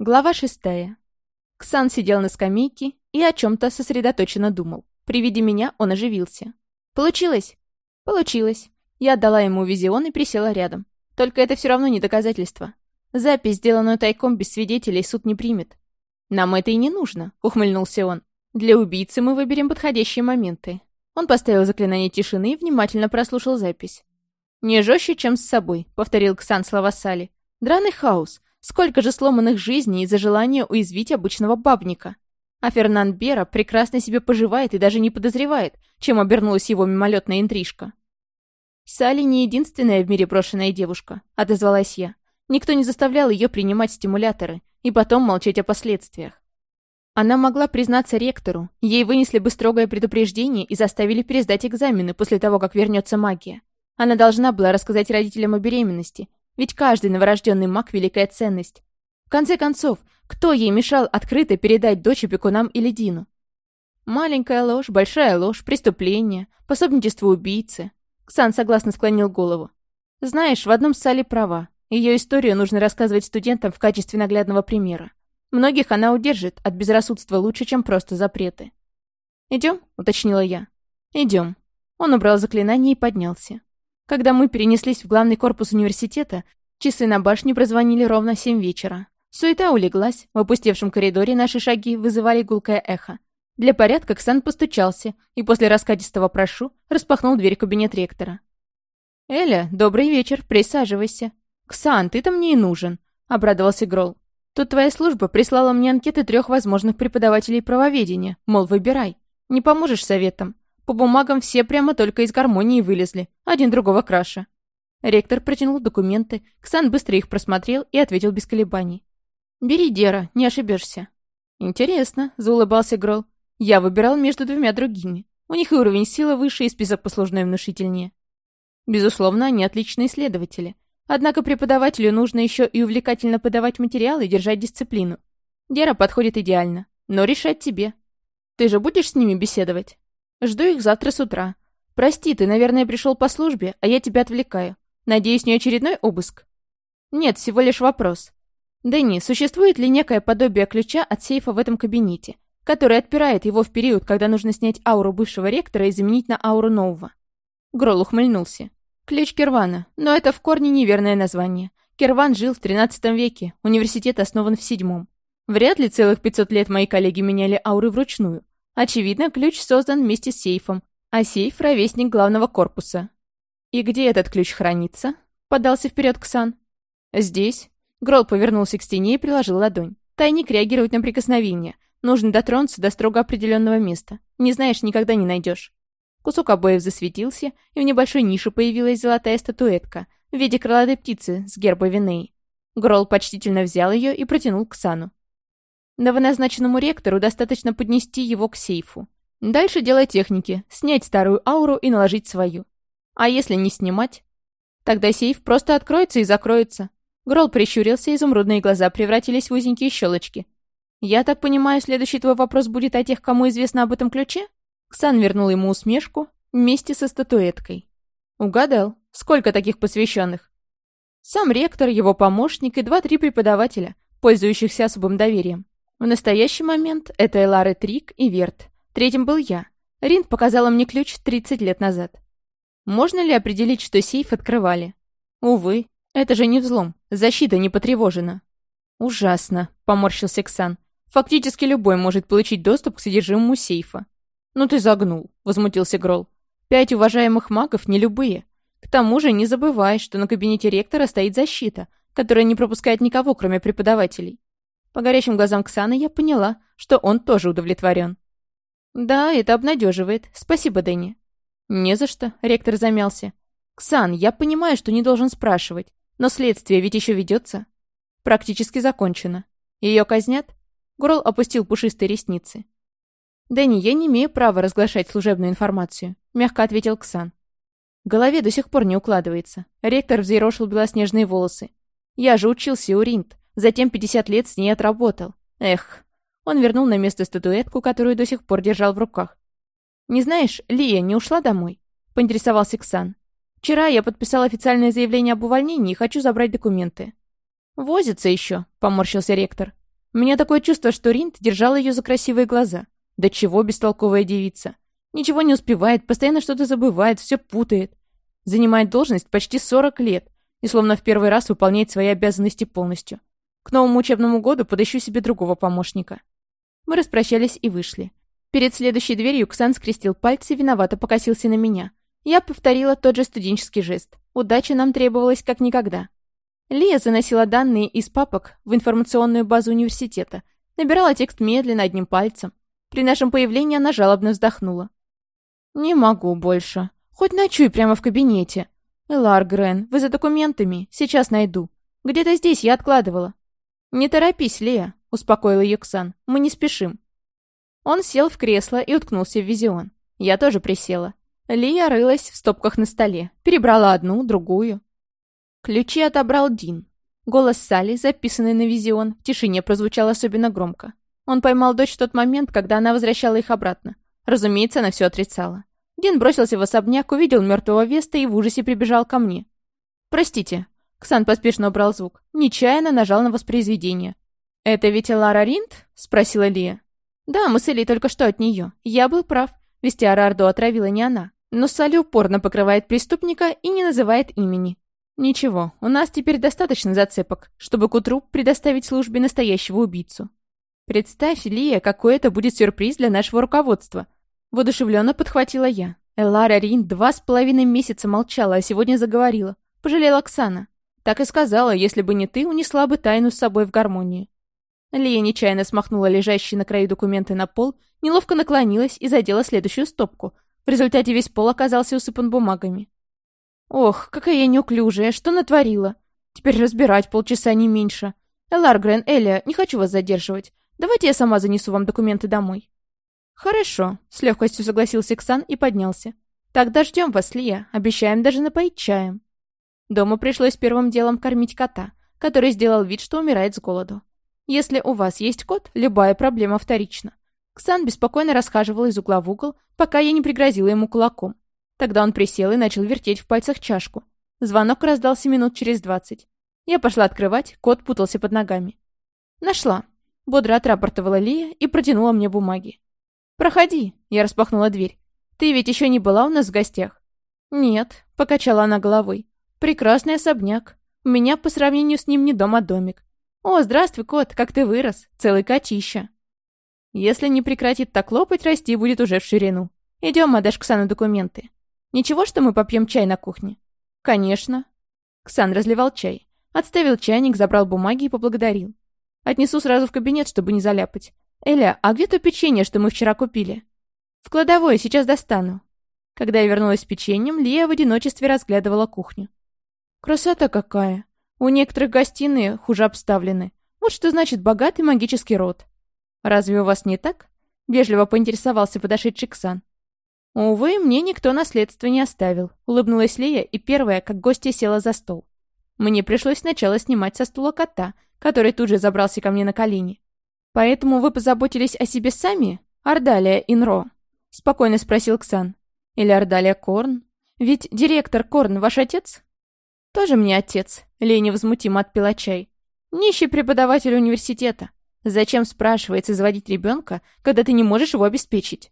Глава шестая. Ксан сидел на скамейке и о чем-то сосредоточенно думал. При виде меня он оживился. «Получилось?» «Получилось». Я отдала ему визион и присела рядом. Только это все равно не доказательство. Запись, сделанную тайком без свидетелей, суд не примет. «Нам это и не нужно», — ухмыльнулся он. «Для убийцы мы выберем подходящие моменты». Он поставил заклинание тишины и внимательно прослушал запись. «Не жестче, чем с собой», — повторил Ксан слова Сали. «Драный хаос. Сколько же сломанных жизней из-за желания уязвить обычного бабника. А Фернан Бера прекрасно себе поживает и даже не подозревает, чем обернулась его мимолетная интрижка. «Салли не единственная в мире брошенная девушка», — отозвалась я. Никто не заставлял ее принимать стимуляторы и потом молчать о последствиях. Она могла признаться ректору, ей вынесли бы строгое предупреждение и заставили пересдать экзамены после того, как вернется магия. Она должна была рассказать родителям о беременности, ведь каждый новорожденный маг — великая ценность. В конце концов, кто ей мешал открыто передать дочь опекунам или Дину? Маленькая ложь, большая ложь, преступление, пособничество убийцы. Ксан согласно склонил голову. Знаешь, в одном Салли права. Ее историю нужно рассказывать студентам в качестве наглядного примера. Многих она удержит от безрассудства лучше, чем просто запреты. «Идем?» — уточнила я. «Идем». Он убрал заклинание и поднялся. Когда мы перенеслись в главный корпус университета, часы на башне прозвонили ровно семь вечера. Суета улеглась, в опустевшем коридоре наши шаги вызывали гулкое эхо. Для порядка Ксан постучался и после раскатистого «прошу» распахнул дверь кабинет ректора. «Эля, добрый вечер, присаживайся». «Ксан, ты-то мне и нужен», — обрадовался Грол. «Тут твоя служба прислала мне анкеты трех возможных преподавателей правоведения, мол, выбирай. Не поможешь советом. По бумагам все прямо только из гармонии вылезли, один другого краше. Ректор протянул документы, Ксан быстро их просмотрел и ответил без колебаний. «Бери, Дера, не ошибешься». «Интересно», — заулыбался Грол. «Я выбирал между двумя другими. У них и уровень силы выше, и список послужной внушительнее. Безусловно, они отличные исследователи. Однако преподавателю нужно еще и увлекательно подавать материал и держать дисциплину. Дера подходит идеально, но решать тебе. Ты же будешь с ними беседовать?» Жду их завтра с утра. Прости, ты, наверное, пришел по службе, а я тебя отвлекаю. Надеюсь, не очередной обыск? Нет, всего лишь вопрос. Дэнни, существует ли некое подобие ключа от сейфа в этом кабинете, который отпирает его в период, когда нужно снять ауру бывшего ректора и заменить на ауру нового? Грол ухмыльнулся. Ключ Кервана, но это в корне неверное название. Керван жил в 13 веке, университет основан в седьмом. Вряд ли целых 500 лет мои коллеги меняли ауры вручную. Очевидно, ключ создан вместе с сейфом, а сейф — ровесник главного корпуса. «И где этот ключ хранится?» — подался вперед Ксан. «Здесь». Грол повернулся к стене и приложил ладонь. Тайник реагирует на прикосновение. Нужно дотронуться до строго определенного места. Не знаешь, никогда не найдешь. Кусок обоев засветился, и в небольшой нише появилась золотая статуэтка в виде крылатой птицы с герба Винеи. Грол почтительно взял ее и протянул к Сану. Новоназначенному ректору достаточно поднести его к сейфу. Дальше дело техники, снять старую ауру и наложить свою. А если не снимать? Тогда сейф просто откроется и закроется. Грол прищурился, изумрудные глаза превратились в узенькие щелочки. «Я так понимаю, следующий твой вопрос будет о тех, кому известно об этом ключе?» Ксан вернул ему усмешку вместе со статуэткой. «Угадал. Сколько таких посвященных?» «Сам ректор, его помощник и два-три преподавателя, пользующихся особым доверием. В настоящий момент это Элары Трик и Верт. Третьим был я. Ринд показала мне ключ 30 лет назад. Можно ли определить, что сейф открывали? Увы, это же не взлом. Защита не потревожена. Ужасно, поморщился Ксан. Фактически любой может получить доступ к содержимому сейфа. Ну ты загнул, возмутился Грол. Пять уважаемых магов не любые. К тому же не забывай, что на кабинете ректора стоит защита, которая не пропускает никого, кроме преподавателей. По горящим глазам Ксаны я поняла, что он тоже удовлетворен. «Да, это обнадеживает. Спасибо, Дэнни». «Не за что», — ректор замялся. «Ксан, я понимаю, что не должен спрашивать, но следствие ведь еще ведется». «Практически закончено. Ее казнят?» Грол опустил пушистые ресницы. «Дэнни, я не имею права разглашать служебную информацию», — мягко ответил Ксан. В голове до сих пор не укладывается. Ректор взъерошил белоснежные волосы. «Я же учился у Ринт. Затем 50 лет с ней отработал. Эх. Он вернул на место статуэтку, которую до сих пор держал в руках. «Не знаешь, Лия не ушла домой?» — поинтересовался Ксан. «Вчера я подписал официальное заявление об увольнении и хочу забрать документы». «Возится еще», — поморщился ректор. У меня такое чувство, что Ринд держал ее за красивые глаза. Да чего бестолковая девица. Ничего не успевает, постоянно что-то забывает, все путает. Занимает должность почти 40 лет и словно в первый раз выполняет свои обязанности полностью. К новому учебному году подыщу себе другого помощника. Мы распрощались и вышли. Перед следующей дверью Ксан скрестил пальцы и виновато покосился на меня. Я повторила тот же студенческий жест. Удача нам требовалась как никогда. Лия заносила данные из папок в информационную базу университета, набирала текст медленно одним пальцем. При нашем появлении она жалобно вздохнула. «Не могу больше. Хоть ночуй прямо в кабинете. Элар Грен, вы за документами? Сейчас найду. Где-то здесь я откладывала». «Не торопись, Лия», — успокоил ее Ксан. «Мы не спешим». Он сел в кресло и уткнулся в визион. Я тоже присела. Лия рылась в стопках на столе, перебрала одну, другую. Ключи отобрал Дин. Голос Салли, записанный на визион, в тишине прозвучал особенно громко. Он поймал дочь в тот момент, когда она возвращала их обратно. Разумеется, она все отрицала. Дин бросился в особняк, увидел мертвого Веста и в ужасе прибежал ко мне. «Простите». Ксан поспешно убрал звук. Нечаянно нажал на воспроизведение. «Это ведь Лара Ринд?» — спросила Лия. «Да, мы с Элей только что от нее. Я был прав. Вестиара Ордо отравила не она. Но Салли упорно покрывает преступника и не называет имени. Ничего, у нас теперь достаточно зацепок, чтобы к утру предоставить службе настоящего убийцу. Представь, Лия, какой это будет сюрприз для нашего руководства. Водушевленно подхватила я. Элара Рин два с половиной месяца молчала, а сегодня заговорила. Пожалела Оксана. Так и сказала, если бы не ты, унесла бы тайну с собой в гармонии. Лия нечаянно смахнула лежащие на краю документы на пол, неловко наклонилась и задела следующую стопку — в результате весь пол оказался усыпан бумагами. Ох, какая я неуклюжая, что натворила? Теперь разбирать полчаса не меньше. Эларгрен, Эля, не хочу вас задерживать. Давайте я сама занесу вам документы домой. Хорошо, с легкостью согласился Ксан и поднялся. Тогда ждем вас, Лия, обещаем даже напоить чаем. Дома пришлось первым делом кормить кота, который сделал вид, что умирает с голоду. Если у вас есть кот, любая проблема вторична. Ксан беспокойно расхаживал из угла в угол, пока я не пригрозила ему кулаком. Тогда он присел и начал вертеть в пальцах чашку. Звонок раздался минут через двадцать. Я пошла открывать, кот путался под ногами. «Нашла», — бодро отрапортовала Лия и протянула мне бумаги. «Проходи», — я распахнула дверь. «Ты ведь еще не была у нас в гостях?» «Нет», — покачала она головой. «Прекрасный особняк. У меня по сравнению с ним не дом, а домик. О, здравствуй, кот, как ты вырос. Целый котища». Если не прекратит так лопать, расти будет уже в ширину. Идем, отдашь Ксану документы. Ничего, что мы попьем чай на кухне? Конечно. Ксан разливал чай. Отставил чайник, забрал бумаги и поблагодарил. Отнесу сразу в кабинет, чтобы не заляпать. Эля, а где то печенье, что мы вчера купили? В кладовой, сейчас достану. Когда я вернулась с печеньем, Лия в одиночестве разглядывала кухню. Красота какая! У некоторых гостиные хуже обставлены. Вот что значит богатый магический род. «Разве у вас не так?» — вежливо поинтересовался подошедший Ксан. «Увы, мне никто наследство не оставил», — улыбнулась Лея и первая, как гостья, села за стол. Мне пришлось сначала снимать со стула кота, который тут же забрался ко мне на колени. «Поэтому вы позаботились о себе сами, Ардалия Инро?» — спокойно спросил Ксан. «Или Ардалия Корн? Ведь директор Корн ваш отец?» «Тоже мне отец», — Лея невозмутимо отпила чай. «Нищий преподаватель университета. Зачем, спрашивается, заводить ребенка, когда ты не можешь его обеспечить?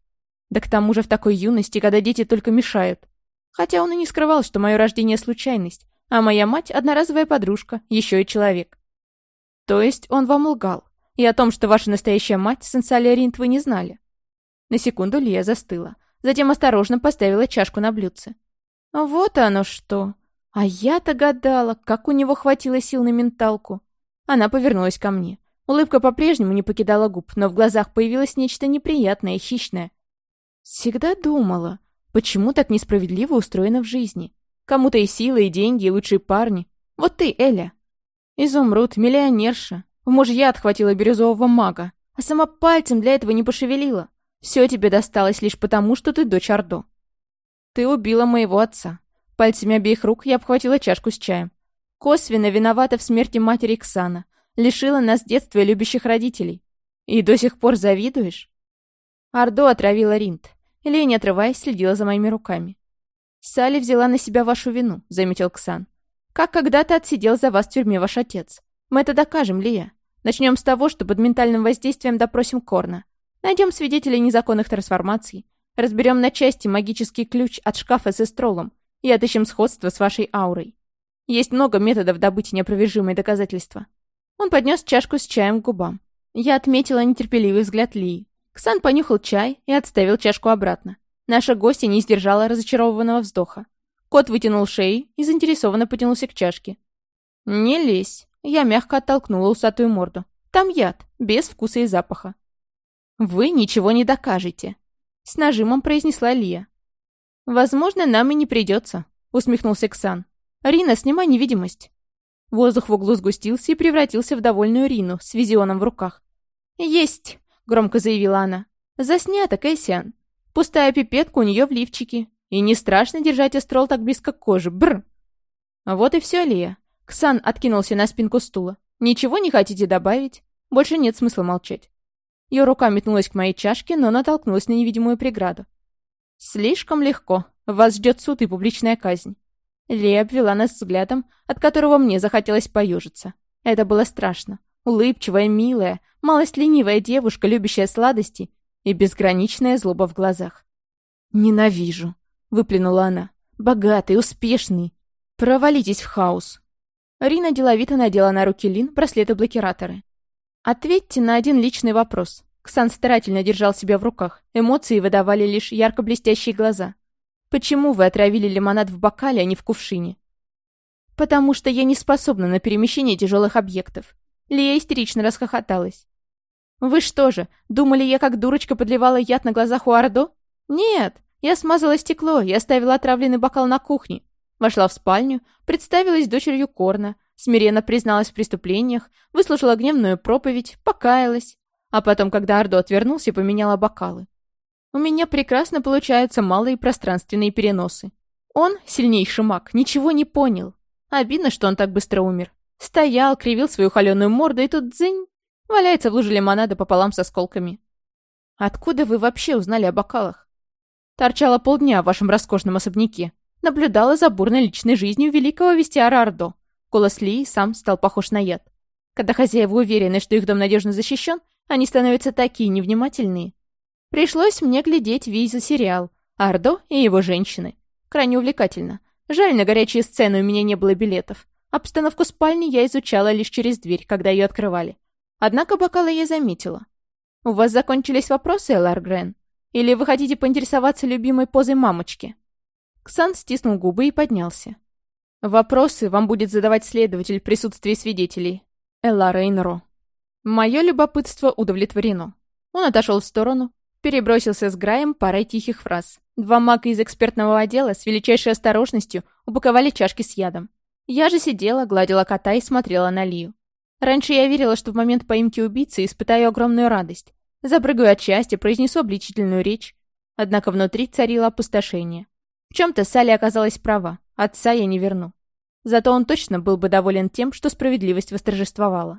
Да к тому же в такой юности, когда дети только мешают. Хотя он и не скрывал, что мое рождение — случайность, а моя мать — одноразовая подружка, еще и человек. То есть он вам лгал, и о том, что ваша настоящая мать, Сенсалия Ринт, вы не знали. На секунду Лия застыла, затем осторожно поставила чашку на блюдце. Вот оно что. А я-то гадала, как у него хватило сил на менталку. Она повернулась ко мне. Улыбка по-прежнему не покидала губ, но в глазах появилось нечто неприятное и хищное. Всегда думала, почему так несправедливо устроено в жизни. Кому-то и силы, и деньги, и лучшие парни. Вот ты, Эля. Изумруд, миллионерша. В мужья отхватила бирюзового мага, а сама пальцем для этого не пошевелила. Все тебе досталось лишь потому, что ты дочь Ордо. Ты убила моего отца. Пальцами обеих рук я обхватила чашку с чаем. Косвенно виновата в смерти матери Ксана, лишила нас детства любящих родителей. И до сих пор завидуешь?» Ордо отравила Ринт. Илья, не отрываясь, следила за моими руками. «Салли взяла на себя вашу вину», — заметил Ксан. «Как когда-то отсидел за вас в тюрьме ваш отец. Мы это докажем, Лия. Начнем с того, что под ментальным воздействием допросим Корна. Найдем свидетелей незаконных трансформаций. Разберем на части магический ключ от шкафа с эстролом и отыщем сходство с вашей аурой. Есть много методов добыть неопровержимые доказательства. Он поднес чашку с чаем к губам. Я отметила нетерпеливый взгляд Лии. Ксан понюхал чай и отставил чашку обратно. Наша гостья не сдержала разочарованного вздоха. Кот вытянул шею и заинтересованно потянулся к чашке. «Не лезь!» Я мягко оттолкнула усатую морду. «Там яд, без вкуса и запаха». «Вы ничего не докажете», — с нажимом произнесла Лия. «Возможно, нам и не придется», — усмехнулся Ксан. «Рина, снимай невидимость». Воздух в углу сгустился и превратился в довольную Рину с визионом в руках. «Есть!» — громко заявила она. «Заснято, Кэссиан. Пустая пипетка у нее в лифчике. И не страшно держать эстрол так близко к коже. Бр. Вот и все, Лия. Ксан откинулся на спинку стула. Ничего не хотите добавить? Больше нет смысла молчать. Ее рука метнулась к моей чашке, но натолкнулась на невидимую преграду. «Слишком легко. Вас ждет суд и публичная казнь». Лия обвела нас взглядом, от которого мне захотелось поюжиться. Это было страшно. Улыбчивая, милая, малость ленивая девушка, любящая сладости и безграничная злоба в глазах. «Ненавижу», — выплюнула она. «Богатый, успешный. Провалитесь в хаос». Рина деловито надела на руки Лин браслеты-блокираторы. «Ответьте на один личный вопрос». Ксан старательно держал себя в руках. Эмоции выдавали лишь ярко-блестящие глаза. «Почему вы отравили лимонад в бокале, а не в кувшине?» «Потому что я не способна на перемещение тяжелых объектов». Лия истерично расхохоталась. «Вы что же, думали, я как дурочка подливала яд на глазах у Ардо? Нет, я смазала стекло и оставила отравленный бокал на кухне. Вошла в спальню, представилась дочерью Корна, смиренно призналась в преступлениях, выслушала гневную проповедь, покаялась. А потом, когда Ардо отвернулся, поменяла бокалы. У меня прекрасно получаются малые пространственные переносы. Он, сильнейший маг, ничего не понял. Обидно, что он так быстро умер. Стоял, кривил свою холеную морду, и тут дзынь. Валяется в луже лимонада пополам с осколками. Откуда вы вообще узнали о бокалах? Торчала полдня в вашем роскошном особняке. Наблюдала за бурной личной жизнью великого вестиара Ордо. Голос Ли сам стал похож на яд. Когда хозяева уверены, что их дом надежно защищен, они становятся такие невнимательные. Пришлось мне глядеть виза сериал «Ардо и его женщины». Крайне увлекательно. Жаль, на горячие сцены у меня не было билетов. Обстановку спальни я изучала лишь через дверь, когда ее открывали. Однако бокалы я заметила. «У вас закончились вопросы, Элар Грен? Или вы хотите поинтересоваться любимой позой мамочки?» Ксан стиснул губы и поднялся. «Вопросы вам будет задавать следователь в присутствии свидетелей. Элара Инро». Мое любопытство удовлетворено. Он отошел в сторону, перебросился с Граем парой тихих фраз. Два мага из экспертного отдела с величайшей осторожностью упаковали чашки с ядом. Я же сидела, гладила кота и смотрела на Лию. Раньше я верила, что в момент поимки убийцы испытаю огромную радость. Запрыгаю от счастья, произнесу обличительную речь. Однако внутри царило опустошение. В чем-то Салли оказалась права. Отца я не верну. Зато он точно был бы доволен тем, что справедливость восторжествовала.